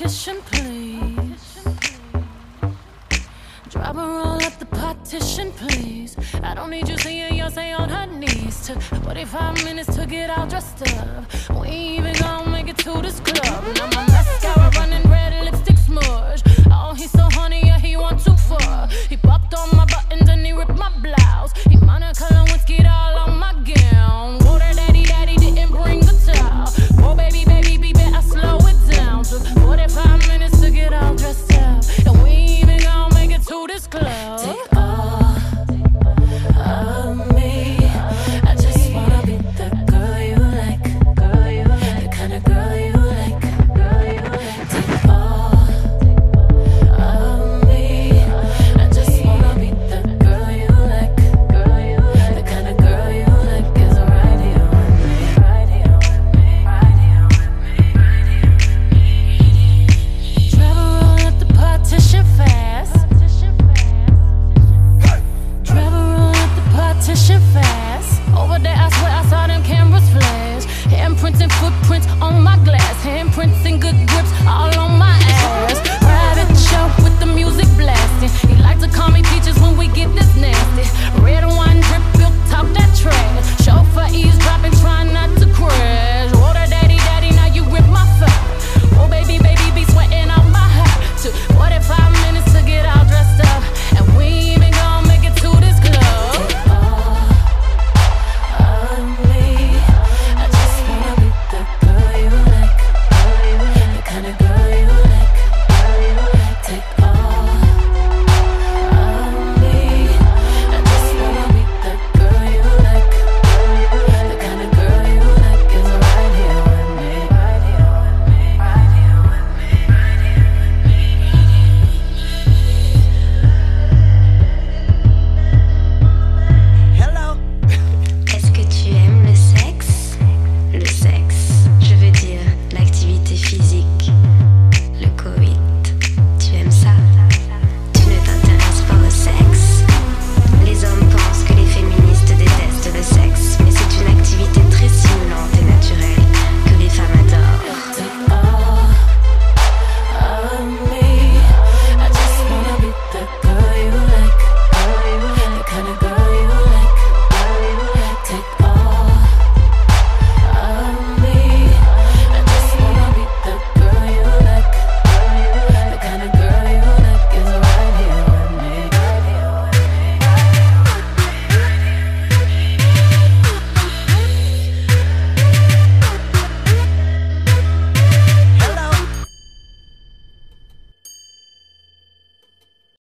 partition, please. Drop her all at the partition, please. I don't need you seeing Yoncé on her knees. Took 45 minutes to get all dressed up. We imprints and good grips all on my